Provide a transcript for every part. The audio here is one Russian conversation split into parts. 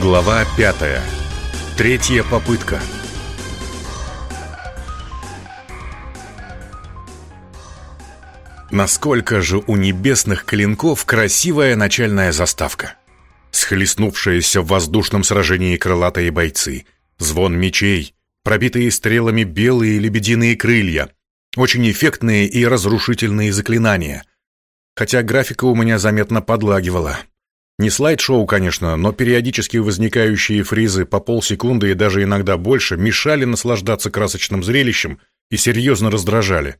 Глава пятая. Третья попытка. Насколько же у небесных клинков красивая начальная заставка. Схлестнувшиеся в воздушном сражении крылатые бойцы, звон мечей, пробитые стрелами белые лебединые крылья, очень эффектные и разрушительные заклинания. Хотя графика у меня заметно подлагивала. Не слайд-шоу, конечно, но периодически возникающие фризы по полсекунды и даже иногда больше мешали наслаждаться красочным зрелищем и серьезно раздражали.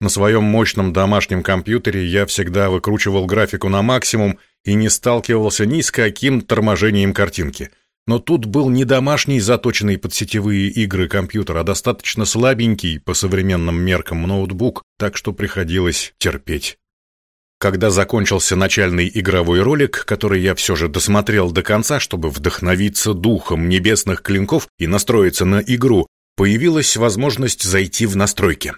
На своем мощном домашнем компьютере я всегда выкручивал графику на максимум и не сталкивался ни с каким торможением картинки. Но тут был не домашний, заточенный под сетевые игры компьютер, а достаточно слабенький по современным меркам ноутбук, так что приходилось терпеть. Когда закончился начальный игровой ролик, который я все же досмотрел до конца, чтобы вдохновиться духом небесных клинков и настроиться на игру, появилась возможность зайти в настройки.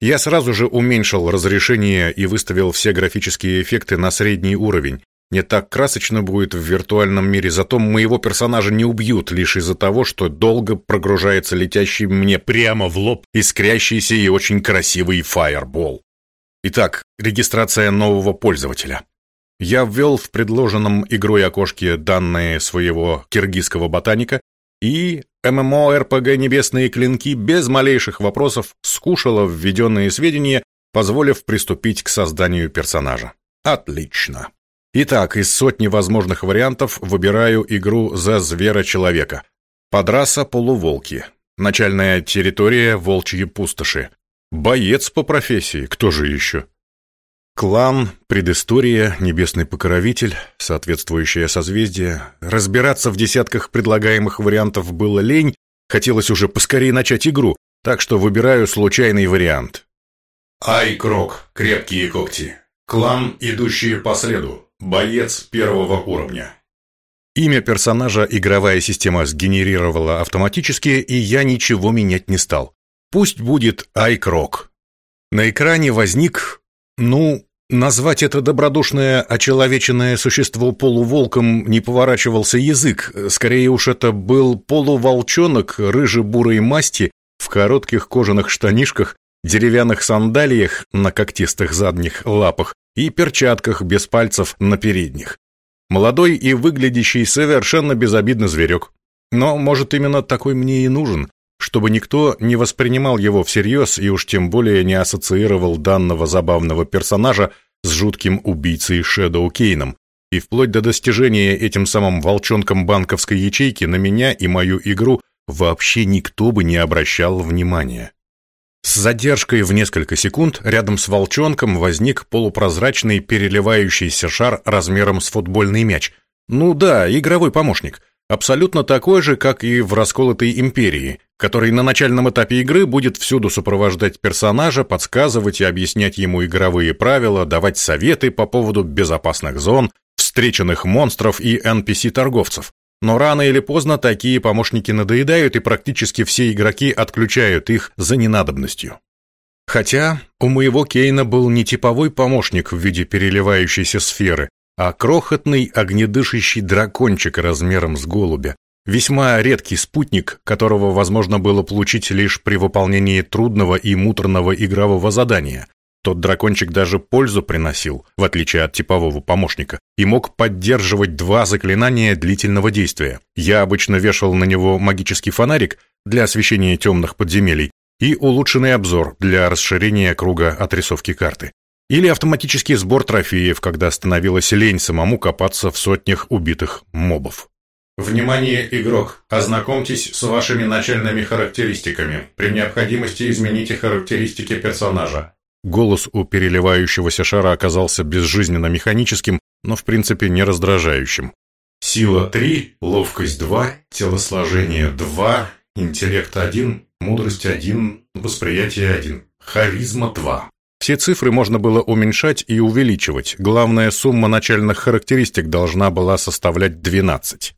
Я сразу же уменьшил разрешение и выставил все графические эффекты на средний уровень. Не так красочно будет в виртуальном мире, зато моего персонажа не убьют лишь из-за того, что долго прогружается летящий мне прямо в лоб искрящийся и очень красивый фаербол. Итак, регистрация нового пользователя. Я ввел в предложенном игрой окошке данные своего киргизского ботаника и ММО-РПГ «Небесные клинки» без малейших вопросов скушала введенные сведения, позволив приступить к созданию персонажа. Отлично. Итак, из сотни возможных вариантов выбираю игру за звера-человека. Подраса полуволки. Начальная территория волчьи пустоши. Боец по профессии, кто же еще? Клан, предыстория, небесный покровитель, соответствующее созвездие. Разбираться в десятках предлагаемых вариантов было лень, хотелось уже поскорее начать игру, так что выбираю случайный вариант. Айкрок, крепкие когти. Клан, идущие по следу. Боец первого уровня. Имя персонажа игровая система сгенерировала автоматически, и я ничего менять не стал. Пусть будет Айкрок. На экране возник, ну, Назвать это добродушное, очеловеченное существо полуволком не поворачивался язык. Скорее уж это был полуволчонок рыже-бурой масти в коротких кожаных штанишках, деревянных сандалиях на когтистых задних лапах и перчатках без пальцев на передних. Молодой и выглядящий совершенно безобидно зверек. Но, может, именно такой мне и нужен, чтобы никто не воспринимал его всерьез и уж тем более не ассоциировал данного забавного персонажа с жутким убийцей Шэдоу Кейном, и вплоть до достижения этим самым волчонком банковской ячейки на меня и мою игру вообще никто бы не обращал внимания. С задержкой в несколько секунд рядом с волчонком возник полупрозрачный переливающийся шар размером с футбольный мяч. Ну да, игровой помощник. Абсолютно такой же, как и в «Расколотой империи», который на начальном этапе игры будет всюду сопровождать персонажа, подсказывать и объяснять ему игровые правила, давать советы по поводу безопасных зон, встреченных монстров и NPC-торговцев. Но рано или поздно такие помощники надоедают, и практически все игроки отключают их за ненадобностью. Хотя у моего Кейна был не типовой помощник в виде переливающейся сферы, а крохотный огнедышащий дракончик размером с голубя. Весьма редкий спутник, которого возможно было получить лишь при выполнении трудного и муторного игрового задания. Тот дракончик даже пользу приносил, в отличие от типового помощника, и мог поддерживать два заклинания длительного действия. Я обычно вешал на него магический фонарик для освещения темных подземелий и улучшенный обзор для расширения круга отрисовки карты. Или автоматический сбор трофеев, когда становилась лень самому копаться в сотнях убитых мобов. Внимание, игрок! Ознакомьтесь с вашими начальными характеристиками. При необходимости измените характеристики персонажа. Голос у переливающегося шара оказался безжизненно механическим, но в принципе не раздражающим. Сила 3, ловкость 2, телосложение 2, интеллект 1, мудрость 1, восприятие 1, харизма 2. Все цифры можно было уменьшать и увеличивать. Главная сумма начальных характеристик должна была составлять 12.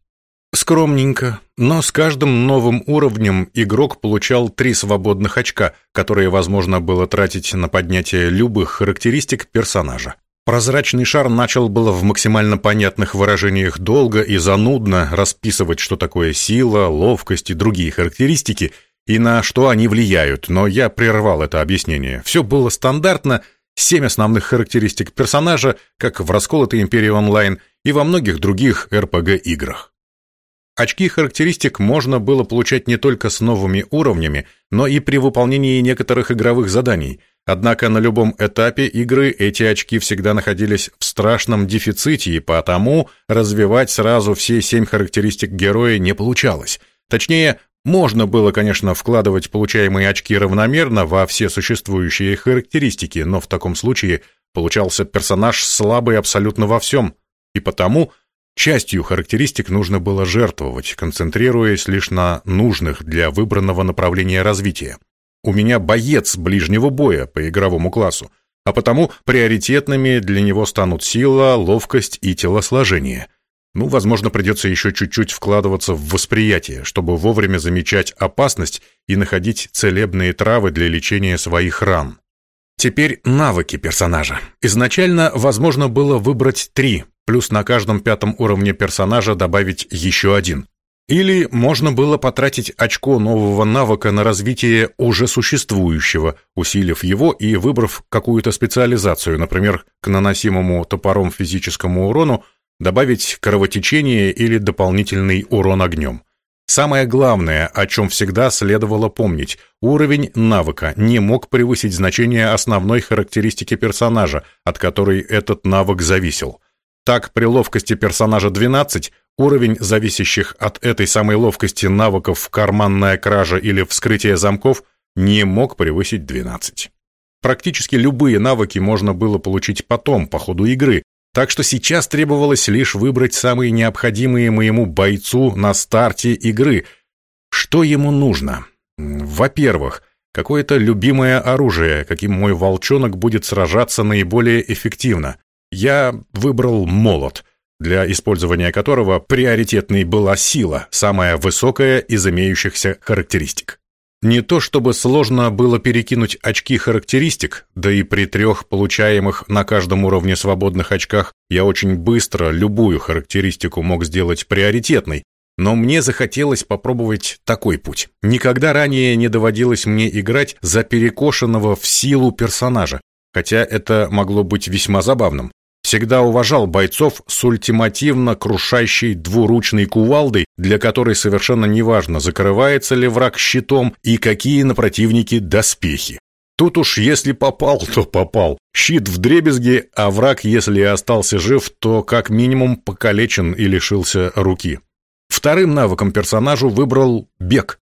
Скромненько, но с каждым новым уровнем игрок получал три свободных очка, которые возможно было тратить на поднятие любых характеристик персонажа. Прозрачный шар начал было в максимально понятных выражениях долго и занудно расписывать, что такое сила, ловкость и другие характеристики, и на что они влияют, но я прервал это объяснение. Все было стандартно, семь основных характеристик персонажа, как в расколотой Империи онлайн и во многих других РПГ-играх. Очки характеристик можно было получать не только с новыми уровнями, но и при выполнении некоторых игровых заданий. Однако на любом этапе игры эти очки всегда находились в страшном дефиците, и потому развивать сразу все семь характеристик героя не получалось. Точнее, можно было, конечно, вкладывать получаемые очки равномерно во все существующие характеристики, но в таком случае получался персонаж слабый абсолютно во всем, и потому частью характеристик нужно было жертвовать, концентрируясь лишь на нужных для выбранного направления развития. У меня боец ближнего боя по игровому классу, а потому приоритетными для него станут сила, ловкость и телосложение – ну, возможно, придется еще чуть-чуть вкладываться в восприятие, чтобы вовремя замечать опасность и находить целебные травы для лечения своих ран. Теперь навыки персонажа. Изначально возможно было выбрать три, плюс на каждом пятом уровне персонажа добавить еще один. Или можно было потратить очко нового навыка на развитие уже существующего, усилив его и выбрав какую-то специализацию, например, к наносимому топором физическому урону добавить кровотечение или дополнительный урон огнем. Самое главное, о чем всегда следовало помнить, уровень навыка не мог превысить значение основной характеристики персонажа, от которой этот навык зависел. Так, при ловкости персонажа 12 уровень зависящих от этой самой ловкости навыков карманная кража или вскрытие замков не мог превысить 12. Практически любые навыки можно было получить потом, по ходу игры, так что сейчас требовалось лишь выбрать самые необходимые моему бойцу на старте игры. Что ему нужно? Во-первых, какое-то любимое оружие, каким мой волчонок будет сражаться наиболее эффективно. Я выбрал молот, для использования которого приоритетной была сила, самая высокая из имеющихся характеристик. Не то чтобы сложно было перекинуть очки характеристик, да и при трех получаемых на каждом уровне свободных очках я очень быстро любую характеристику мог сделать приоритетной, но мне захотелось попробовать такой путь. Никогда ранее не доводилось мне играть за перекошенного в силу персонажа, хотя это могло быть весьма забавным. Всегда уважал бойцов с ультимативно крушащей двуручной кувалдой, для которой совершенно неважно, закрывается ли враг щитом и какие на противнике доспехи. Тут уж если попал, то попал. Щит в дребезге, а враг, если остался жив, то как минимум покалечен и лишился руки. Вторым навыком персонажу выбрал бег.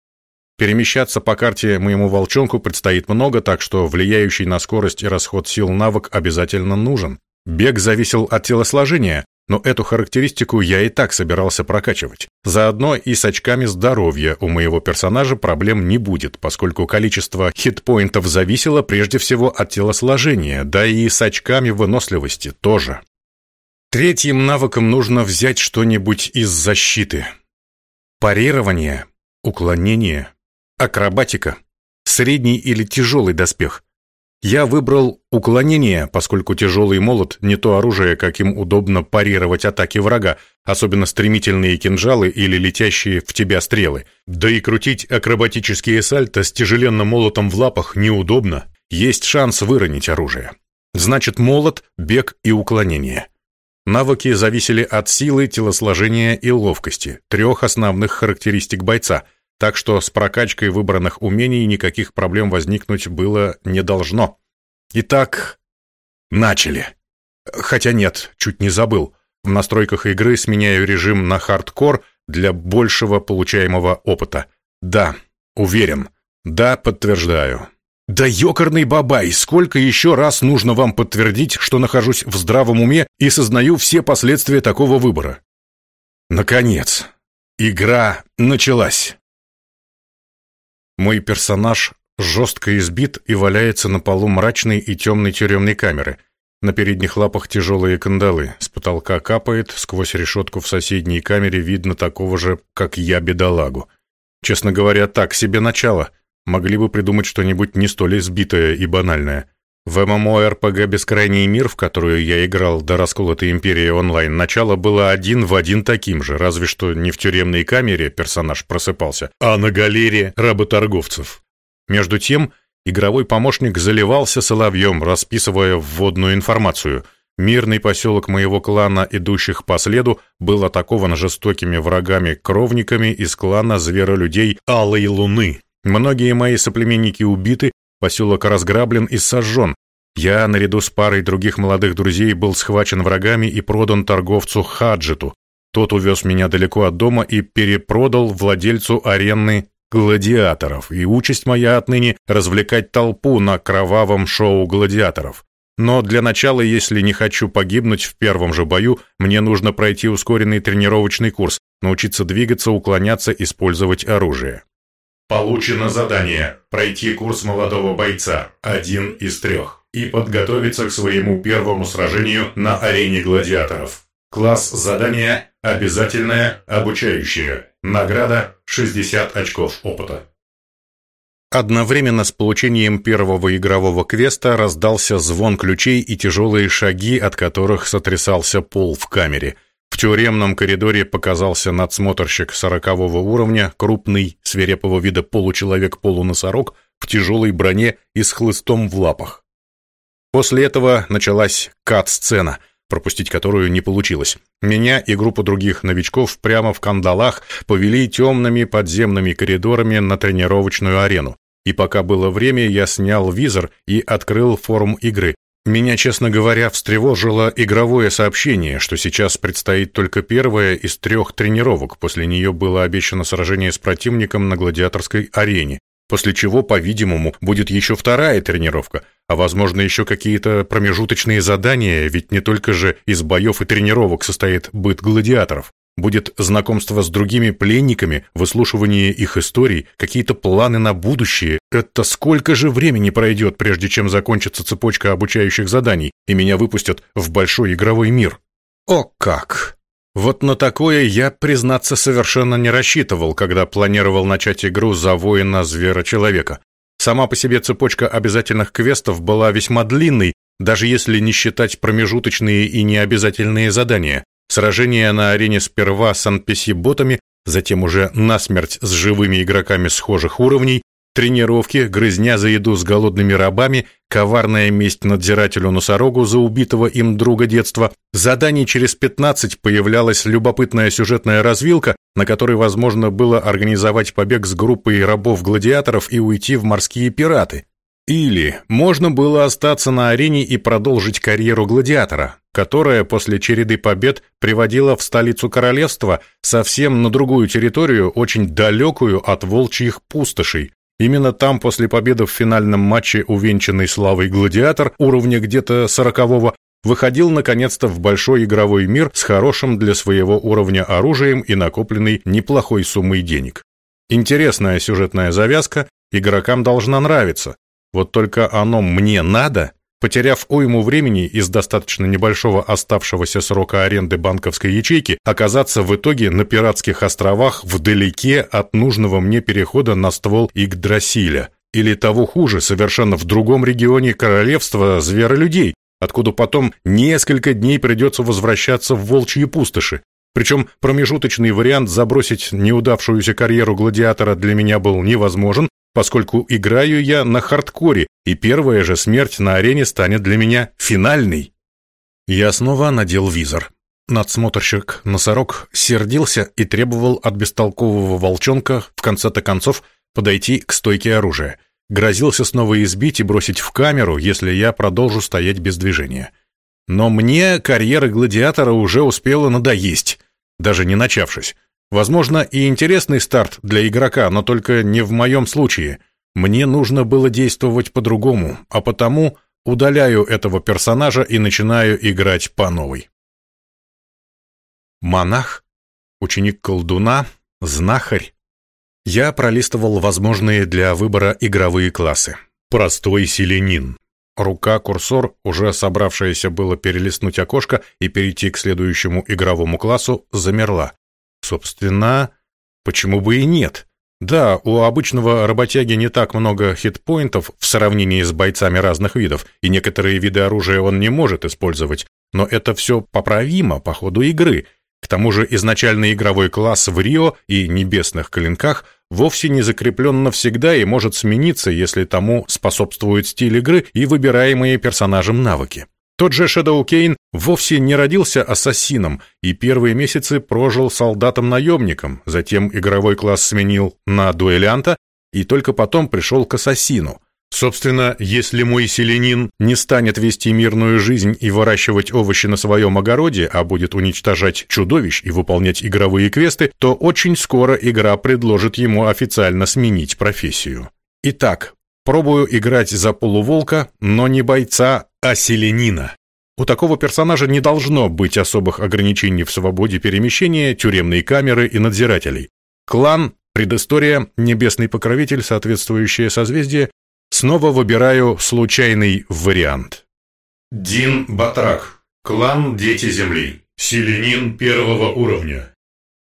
Перемещаться по карте моему волчонку предстоит много, так что влияющий на скорость и расход сил навык обязательно нужен. Бег зависел от телосложения, но эту характеристику я и так собирался прокачивать. Заодно и с очками здоровья у моего персонажа проблем не будет, поскольку количество хитпоинтов зависело прежде всего от телосложения, да и с очками выносливости тоже. Третьим навыком нужно взять что-нибудь из защиты. Парирование, уклонение, акробатика, средний или тяжелый доспех. Я выбрал уклонение, поскольку тяжелый молот не то оружие, каким удобно парировать атаки врага, особенно стремительные кинжалы или летящие в тебя стрелы. Да и крутить акробатические сальто с тяжеленным молотом в лапах неудобно. Есть шанс выронить оружие. Значит, молот, бег и уклонение. Навыки зависели от силы, телосложения и ловкости, трех основных характеристик бойца – так что с прокачкой выбранных умений никаких проблем возникнуть было не должно. Итак, начали. Хотя нет, чуть не забыл. В настройках игры сменяю режим на хардкор для большего получаемого опыта. Да, уверен. Да, подтверждаю. Да ёкарный бабай, сколько еще раз нужно вам подтвердить, что нахожусь в здравом уме и сознаю все последствия такого выбора? Наконец, игра началась. Мой персонаж жестко избит и валяется на полу мрачной и темной тюремной камеры. На передних лапах тяжелые кандалы, с потолка капает, сквозь решетку в соседней камере видно такого же, как я, бедолагу. Честно говоря, так себе начало. Могли бы придумать что-нибудь не столь избитое и банальное. В ММО-РПГ «Бескрайний мир», в которую я играл до расколотой империи онлайн, начало было один в один таким же, разве что не в тюремной камере персонаж просыпался, а на галере работорговцев. Между тем, игровой помощник заливался соловьем, расписывая вводную информацию. Мирный поселок моего клана, идущих по следу, был атакован жестокими врагами-кровниками из клана зверолюдей Алой Луны. Многие мои соплеменники убиты, Поселок разграблен и сожжен. Я, наряду с парой других молодых друзей, был схвачен врагами и продан торговцу Хаджиту. Тот увез меня далеко от дома и перепродал владельцу арены гладиаторов, и участь моя отныне развлекать толпу на кровавом шоу гладиаторов. Но для начала, если не хочу погибнуть в первом же бою, мне нужно пройти ускоренный тренировочный курс, научиться двигаться, уклоняться, использовать оружие. Получено задание «Пройти курс молодого бойца, один из трех, и подготовиться к своему первому сражению на арене гладиаторов». Класс задания «Обязательное обучающее». Награда 60 очков опыта. Одновременно с получением первого игрового квеста раздался звон ключей и тяжелые шаги, от которых сотрясался пол в камере – тюремном коридоре показался надсмотрщик сорокового уровня, крупный, свирепого вида получеловек-полуносорог в тяжелой броне и с хлыстом в лапах. После этого началась кат-сцена, пропустить которую не получилось. Меня и группу других новичков прямо в кандалах повели темными подземными коридорами на тренировочную арену. И пока было время, я снял визор и открыл форум игры, меня, честно говоря, встревожило игровое сообщение, что сейчас предстоит только первая из трех тренировок. После нее было обещано сражение с противником на гладиаторской арене, после чего, по-видимому, будет еще вторая тренировка, а возможно еще какие-то промежуточные задания, ведь не только же из боев и тренировок состоит быт гладиаторов будет знакомство с другими пленниками, выслушивание их историй, какие-то планы на будущее. Это сколько же времени пройдет, прежде чем закончится цепочка обучающих заданий, и меня выпустят в большой игровой мир? О как! Вот на такое я, признаться, совершенно не рассчитывал, когда планировал начать игру за воина-звера-человека. Сама по себе цепочка обязательных квестов была весьма длинной, даже если не считать промежуточные и необязательные задания. Сражение на арене сперва с NPC-ботами, затем уже насмерть с живыми игроками схожих уровней, тренировки, грызня за еду с голодными рабами, коварная месть надзирателю-носорогу за убитого им друга детства. Заданий через 15 появлялась любопытная сюжетная развилка, на которой возможно было организовать побег с группой рабов-гладиаторов и уйти в морские пираты. Или можно было остаться на арене и продолжить карьеру гладиатора, которая после череды побед приводила в столицу королевства совсем на другую территорию, очень далекую от волчьих пустошей. Именно там после победы в финальном матче увенчанный славой гладиатор уровня где-то сорокового выходил наконец-то в большой игровой мир с хорошим для своего уровня оружием и накопленной неплохой суммой денег. Интересная сюжетная завязка, игрокам должна нравиться, вот только оно мне надо, потеряв уйму времени из достаточно небольшого оставшегося срока аренды банковской ячейки, оказаться в итоге на пиратских островах вдалеке от нужного мне перехода на ствол Игдрасиля. Или того хуже, совершенно в другом регионе королевства зверолюдей, откуда потом несколько дней придется возвращаться в волчьи пустоши. Причем промежуточный вариант забросить неудавшуюся карьеру гладиатора для меня был невозможен, поскольку играю я на хардкоре, и первая же смерть на арене станет для меня финальной. Я снова надел визор. Надсмотрщик-носорог сердился и требовал от бестолкового волчонка в конце-то концов подойти к стойке оружия. Грозился снова избить и бросить в камеру, если я продолжу стоять без движения. Но мне карьера гладиатора уже успела надоесть, даже не начавшись. Возможно, и интересный старт для игрока, но только не в моем случае. Мне нужно было действовать по-другому, а потому удаляю этого персонажа и начинаю играть по новой. Монах, ученик колдуна, знахарь. Я пролистывал возможные для выбора игровые классы. Простой селенин. Рука-курсор, уже собравшаяся было перелистнуть окошко и перейти к следующему игровому классу, замерла. Собственно, почему бы и нет? Да, у обычного работяги не так много хитпоинтов в сравнении с бойцами разных видов, и некоторые виды оружия он не может использовать, но это все поправимо по ходу игры. К тому же изначальный игровой класс в Рио и Небесных Клинках вовсе не закреплен навсегда и может смениться, если тому способствует стиль игры и выбираемые персонажем навыки. Тот же Шэдоу Кейн вовсе не родился ассасином и первые месяцы прожил солдатом-наемником, затем игровой класс сменил на дуэлянта и только потом пришел к ассасину. Собственно, если мой селенин не станет вести мирную жизнь и выращивать овощи на своем огороде, а будет уничтожать чудовищ и выполнять игровые квесты, то очень скоро игра предложит ему официально сменить профессию. Итак, пробую играть за полуволка, но не бойца, а селенина. У такого персонажа не должно быть особых ограничений в свободе перемещения, тюремной камеры и надзирателей. Клан, предыстория, небесный покровитель, соответствующее созвездие, снова выбираю случайный вариант. Дин Батрак. Клан Дети Земли. Селенин первого уровня.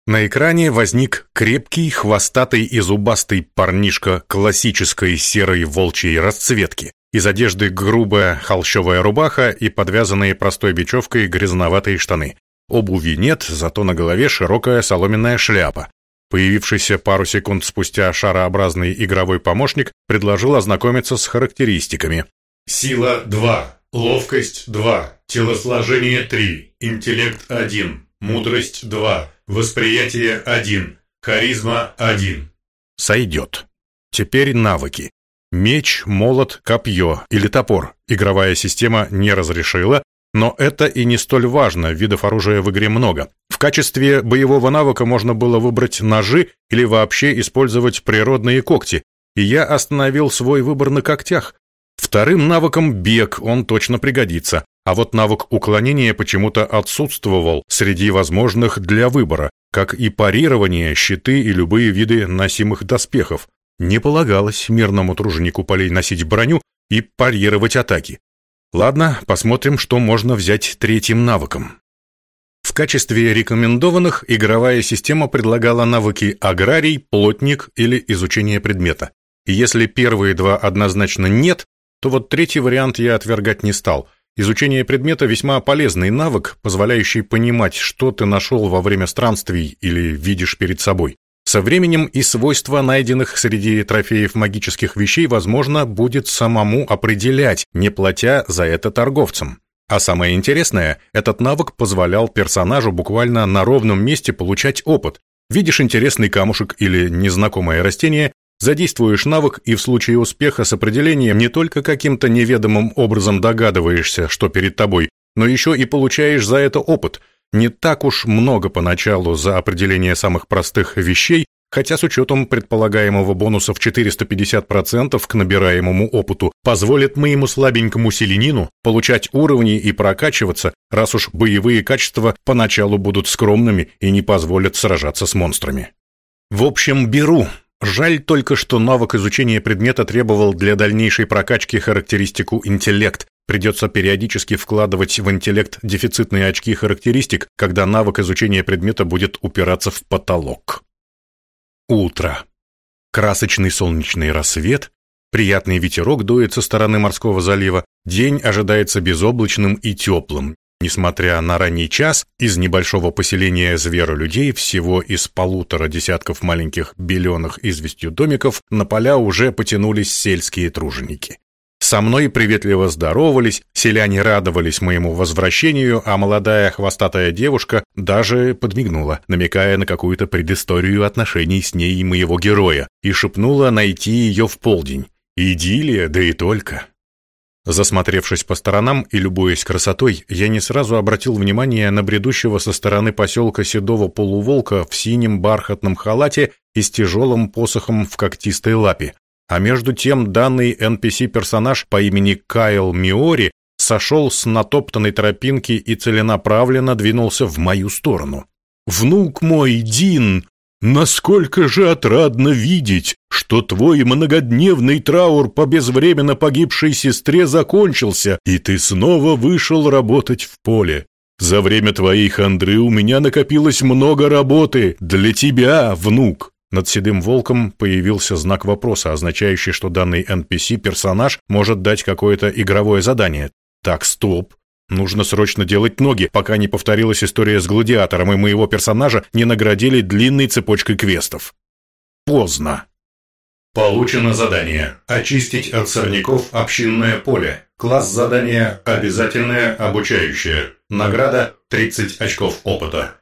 На экране возник крепкий, хвостатый и зубастый парнишка классической серой волчьей расцветки. Из одежды грубая холщовая рубаха и подвязанные простой бечевкой грязноватые штаны. Обуви нет, зато на голове широкая соломенная шляпа. Появившийся пару секунд спустя шарообразный игровой помощник предложил ознакомиться с характеристиками. Сила 2, ловкость 2, телосложение 3, интеллект 1, мудрость 2, восприятие 1, харизма 1. Сойдет. Теперь навыки. Меч, молот, копье или топор игровая система не разрешила, но это и не столь важно, видов оружия в игре много. В качестве боевого навыка можно было выбрать ножи или вообще использовать природные когти, и я остановил свой выбор на когтях. Вторым навыком бег, он точно пригодится, а вот навык уклонения почему-то отсутствовал среди возможных для выбора, как и парирование, щиты и любые виды носимых доспехов. Не полагалось мирному труженику полей носить броню и парировать атаки. Ладно, посмотрим, что можно взять третьим навыком. В качестве рекомендованных игровая система предлагала навыки аграрий, плотник или изучение предмета. Если первые два однозначно нет, то вот третий вариант я отвергать не стал. Изучение предмета весьма полезный навык, позволяющий понимать, что ты нашел во время странствий или видишь перед собой. Со временем и свойства найденных среди трофеев магических вещей, возможно, будет самому определять, не платя за это торговцам. А самое интересное, этот навык позволял персонажу буквально на ровном месте получать опыт. Видишь интересный камушек или незнакомое растение, задействуешь навык и в случае успеха с определением не только каким-то неведомым образом догадываешься, что перед тобой, но еще и получаешь за это опыт – не так уж много поначалу за определение самых простых вещей, хотя с учетом предполагаемого бонуса в 450% к набираемому опыту позволит моему слабенькому селенину получать уровни и прокачиваться, раз уж боевые качества поначалу будут скромными и не позволят сражаться с монстрами. В общем, беру. Жаль только, что навык изучения предмета требовал для дальнейшей прокачки характеристику интеллект, Придется периодически вкладывать в интеллект дефицитные очки характеристик, когда навык изучения предмета будет упираться в потолок. Утро. Красочный солнечный рассвет, приятный ветерок дует со стороны морского залива, день ожидается безоблачным и теплым. Несмотря на ранний час, из небольшого поселения зверолюдей, всего из полутора десятков маленьких беленых известью домиков, на поля уже потянулись сельские труженики. Со мной приветливо здоровались, селяне радовались моему возвращению, а молодая хвостатая девушка даже подмигнула, намекая на какую-то предысторию отношений с ней и моего героя, и шепнула найти ее в полдень. Идиллия, да и только. Засмотревшись по сторонам и любуясь красотой, я не сразу обратил внимание на бредущего со стороны поселка седого полуволка в синем бархатном халате и с тяжелым посохом в когтистой лапе. А между тем данный NPC-персонаж по имени Кайл Миори сошел с натоптанной тропинки и целенаправленно двинулся в мою сторону. «Внук мой, Дин, насколько же отрадно видеть, что твой многодневный траур по безвременно погибшей сестре закончился, и ты снова вышел работать в поле. За время твоей хандры у меня накопилось много работы для тебя, внук. Над седым волком появился знак вопроса, означающий, что данный NPC-персонаж может дать какое-то игровое задание. Так, стоп. Нужно срочно делать ноги, пока не повторилась история с гладиатором, и моего персонажа не наградили длинной цепочкой квестов. Поздно. Получено задание «Очистить от сорняков общинное поле». Класс задания «Обязательное обучающее». Награда 30 очков опыта.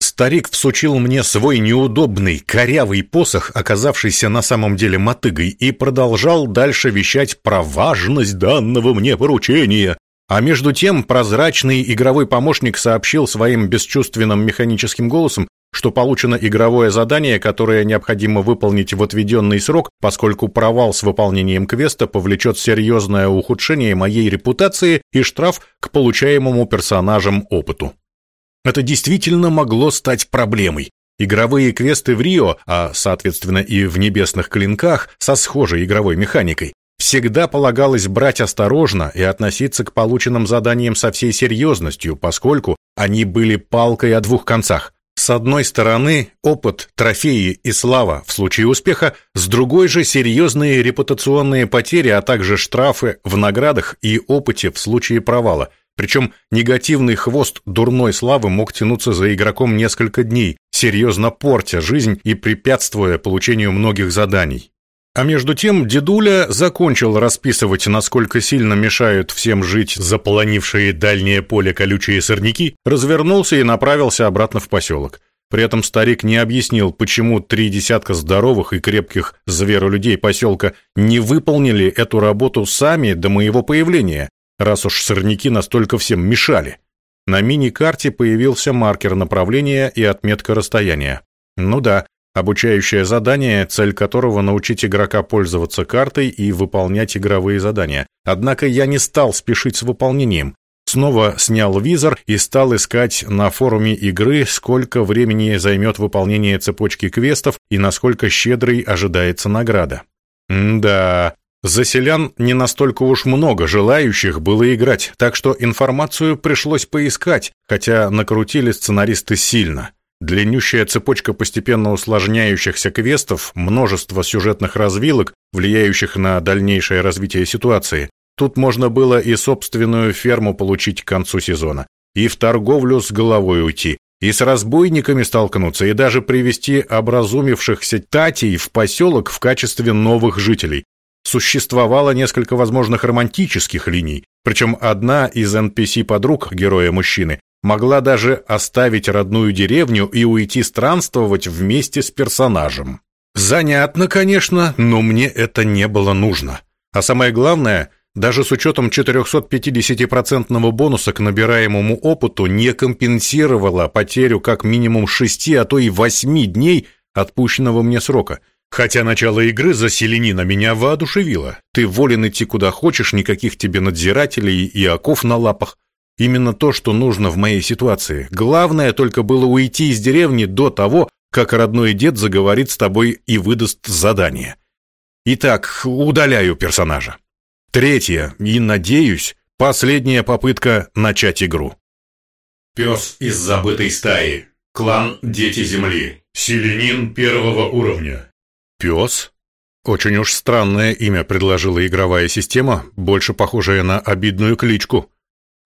Старик всучил мне свой неудобный, корявый посох, оказавшийся на самом деле мотыгой, и продолжал дальше вещать про важность данного мне поручения. А между тем прозрачный игровой помощник сообщил своим бесчувственным механическим голосом, что получено игровое задание, которое необходимо выполнить в отведенный срок, поскольку провал с выполнением квеста повлечет серьезное ухудшение моей репутации и штраф к получаемому персонажам опыту. Это действительно могло стать проблемой. Игровые квесты в Рио, а соответственно и в небесных клинках со схожей игровой механикой, всегда полагалось брать осторожно и относиться к полученным заданиям со всей серьезностью, поскольку они были палкой о двух концах. С одной стороны, опыт, трофеи и слава в случае успеха, с другой же серьезные репутационные потери, а также штрафы в наградах и опыте в случае провала. Причем негативный хвост дурной славы мог тянуться за игроком несколько дней, серьезно портя жизнь и препятствуя получению многих заданий. А между тем дедуля закончил расписывать, насколько сильно мешают всем жить заполонившие дальнее поле колючие сорняки, развернулся и направился обратно в поселок. При этом старик не объяснил, почему три десятка здоровых и крепких зверолюдей поселка не выполнили эту работу сами до моего появления, раз уж сорняки настолько всем мешали. На мини-карте появился маркер направления и отметка расстояния. Ну да, Обучающее задание, цель которого научить игрока пользоваться картой и выполнять игровые задания. Однако я не стал спешить с выполнением. Снова снял визор и стал искать на форуме игры, сколько времени займет выполнение цепочки квестов и насколько щедрой ожидается награда. М да, за селян не настолько уж много желающих было играть, так что информацию пришлось поискать, хотя накрутили сценаристы сильно. Длиннющая цепочка постепенно усложняющихся квестов, множество сюжетных развилок, влияющих на дальнейшее развитие ситуации. Тут можно было и собственную ферму получить к концу сезона, и в торговлю с головой уйти, и с разбойниками столкнуться, и даже привести образумившихся татей в поселок в качестве новых жителей. Существовало несколько возможных романтических линий, причем одна из NPC-подруг героя-мужчины могла даже оставить родную деревню и уйти странствовать вместе с персонажем. Занятно, конечно, но мне это не было нужно. А самое главное, даже с учетом 450% бонуса к набираемому опыту не компенсировала потерю как минимум 6, а то и 8 дней отпущенного мне срока. Хотя начало игры за селенина меня воодушевило. Ты волен идти куда хочешь, никаких тебе надзирателей и оков на лапах. Именно то, что нужно в моей ситуации. Главное только было уйти из деревни до того, как родной дед заговорит с тобой и выдаст задание. Итак, удаляю персонажа. Третье, и, надеюсь, последняя попытка начать игру. Пес из забытой стаи. Клан Дети Земли. Селенин первого уровня. Пес? Очень уж странное имя предложила игровая система, больше похожая на обидную кличку.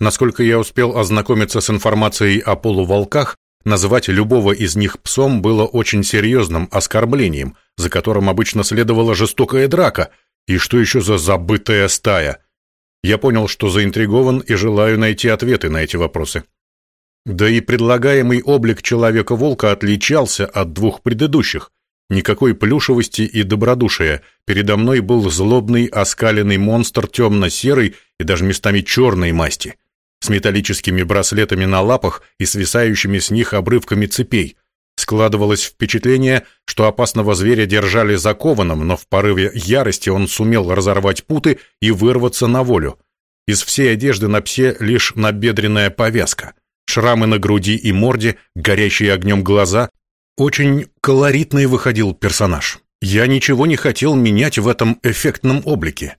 Насколько я успел ознакомиться с информацией о полуволках, называть любого из них псом было очень серьезным оскорблением, за которым обычно следовала жестокая драка. И что еще за забытая стая? Я понял, что заинтригован и желаю найти ответы на эти вопросы. Да и предлагаемый облик человека-волка отличался от двух предыдущих. Никакой плюшевости и добродушия. Передо мной был злобный оскаленный монстр темно-серый и даже местами черной масти с металлическими браслетами на лапах и свисающими с них обрывками цепей. Складывалось впечатление, что опасного зверя держали закованным, но в порыве ярости он сумел разорвать путы и вырваться на волю. Из всей одежды на псе лишь набедренная повязка. Шрамы на груди и морде, горящие огнем глаза. Очень колоритный выходил персонаж. Я ничего не хотел менять в этом эффектном облике.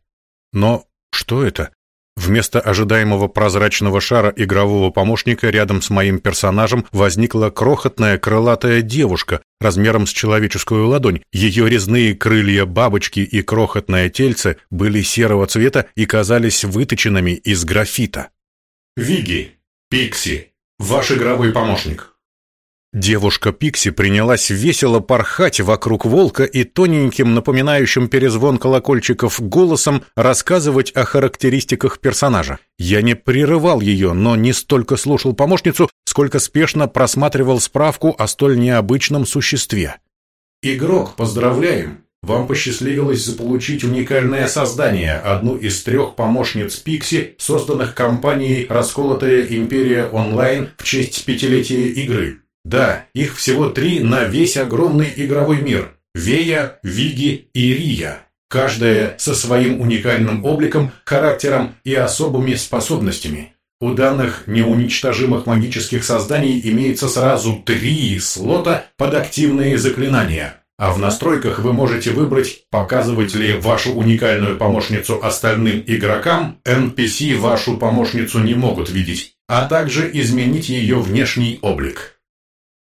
Но что это? Вместо ожидаемого прозрачного шара игрового помощника рядом с моим персонажем возникла крохотная крылатая девушка размером с человеческую ладонь. Ее резные крылья бабочки и крохотное тельце были серого цвета и казались выточенными из графита. Виги, Пикси, ваш игровой помощник. Девушка Пикси принялась весело порхать вокруг волка и тоненьким, напоминающим перезвон колокольчиков голосом рассказывать о характеристиках персонажа. Я не прерывал ее, но не столько слушал помощницу, сколько спешно просматривал справку о столь необычном существе. «Игрок, поздравляем! Вам посчастливилось заполучить уникальное создание, одну из трех помощниц Пикси, созданных компанией «Расколотая империя онлайн» в честь пятилетия игры. Да, их всего три на весь огромный игровой мир. Вея, Виги и Рия. Каждая со своим уникальным обликом, характером и особыми способностями. У данных неуничтожимых магических созданий имеется сразу три слота под активные заклинания. А в настройках вы можете выбрать, показывать ли вашу уникальную помощницу остальным игрокам, NPC вашу помощницу не могут видеть, а также изменить ее внешний облик.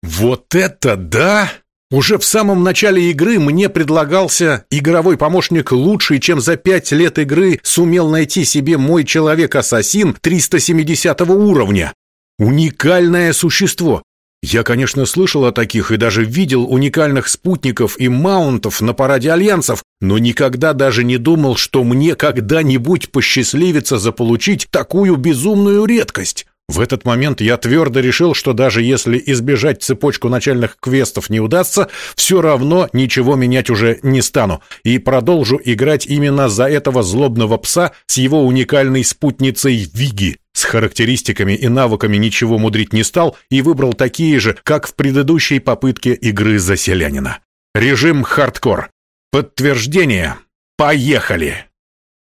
Вот это да! Уже в самом начале игры мне предлагался игровой помощник лучший, чем за пять лет игры сумел найти себе мой человек-ассасин 370 уровня. Уникальное существо. Я, конечно, слышал о таких и даже видел уникальных спутников и маунтов на параде альянсов, но никогда даже не думал, что мне когда-нибудь посчастливится заполучить такую безумную редкость. В этот момент я твердо решил, что даже если избежать цепочку начальных квестов не удастся, все равно ничего менять уже не стану и продолжу играть именно за этого злобного пса с его уникальной спутницей Виги. С характеристиками и навыками ничего мудрить не стал и выбрал такие же, как в предыдущей попытке игры за селянина. Режим хардкор. Подтверждение. Поехали!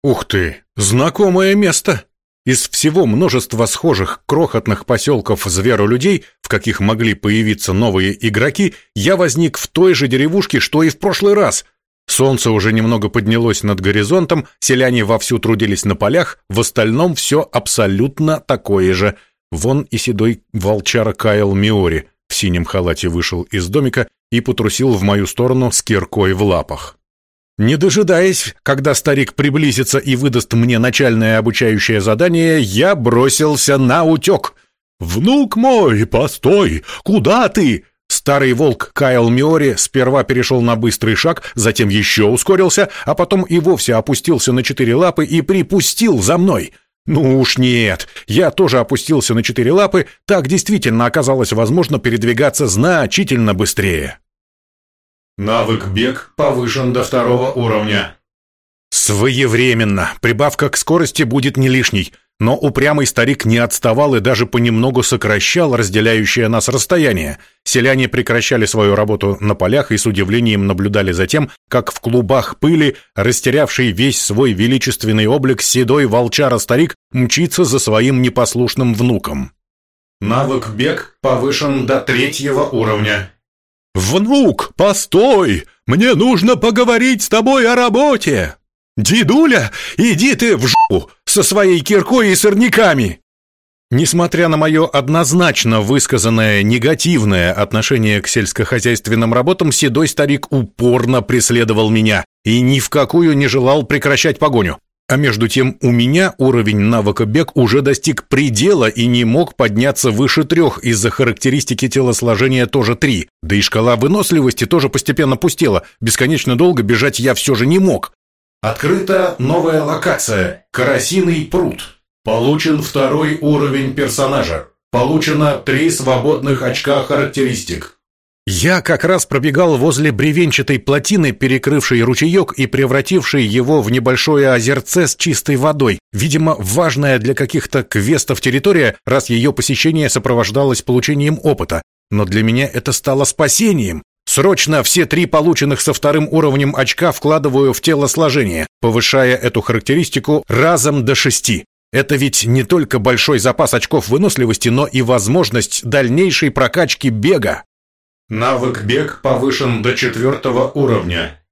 Ух ты, знакомое место! Из всего множества схожих крохотных поселков зверолюдей, в каких могли появиться новые игроки, я возник в той же деревушке, что и в прошлый раз. Солнце уже немного поднялось над горизонтом, селяне вовсю трудились на полях, в остальном все абсолютно такое же. Вон и седой волчар Кайл Миори в синем халате вышел из домика и потрусил в мою сторону с киркой в лапах. Не дожидаясь, когда старик приблизится и выдаст мне начальное обучающее задание, я бросился на утек. «Внук мой, постой! Куда ты?» Старый волк Кайл Миори сперва перешел на быстрый шаг, затем еще ускорился, а потом и вовсе опустился на четыре лапы и припустил за мной. Ну уж нет, я тоже опустился на четыре лапы, так действительно оказалось возможно передвигаться значительно быстрее. Навык бег повышен до второго уровня. Своевременно. Прибавка к скорости будет не лишней. Но упрямый старик не отставал и даже понемногу сокращал разделяющее нас расстояние. Селяне прекращали свою работу на полях и с удивлением наблюдали за тем, как в клубах пыли, растерявший весь свой величественный облик седой волчара-старик мчится за своим непослушным внуком. Навык бег повышен до третьего уровня. «Внук, постой! Мне нужно поговорить с тобой о работе!» «Дедуля, иди ты в жопу со своей киркой и сорняками!» Несмотря на мое однозначно высказанное негативное отношение к сельскохозяйственным работам, седой старик упорно преследовал меня и ни в какую не желал прекращать погоню. А между тем у меня уровень навыка бег уже достиг предела и не мог подняться выше трех из-за характеристики телосложения тоже три. Да и шкала выносливости тоже постепенно пустела. Бесконечно долго бежать я все же не мог. Открыта новая локация «Карасиный пруд». Получен второй уровень персонажа. Получено три свободных очка характеристик. Я как раз пробегал возле бревенчатой плотины, перекрывшей ручеек и превратившей его в небольшое озерце с чистой водой. Видимо, важная для каких-то квестов территория, раз ее посещение сопровождалось получением опыта. Но для меня это стало спасением. Срочно все три полученных со вторым уровнем очка вкладываю в телосложение, повышая эту характеристику разом до шести. Это ведь не только большой запас очков выносливости, но и возможность дальнейшей прокачки бега. Навык бег повышен до четвертого уровня.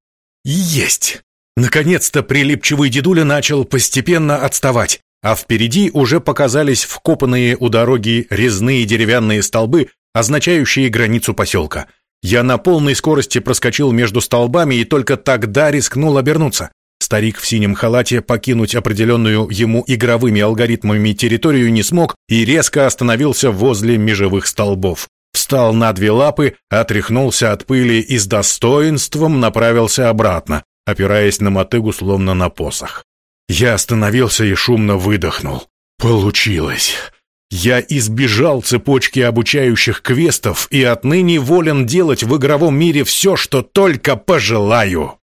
Есть! Наконец-то прилипчивый дедуля начал постепенно отставать. а впереди уже показались вкопанные у дороги резные деревянные столбы, означающие границу поселка. Я на полной скорости проскочил между столбами и только тогда рискнул обернуться. Старик в синем халате покинуть определенную ему игровыми алгоритмами территорию не смог и резко остановился возле межевых столбов. Встал на две лапы, отряхнулся от пыли и с достоинством направился обратно, опираясь на мотыгу словно на посох. Я остановился и шумно выдохнул. Получилось. Я избежал цепочки обучающих квестов и отныне волен делать в игровом мире все, что только пожелаю.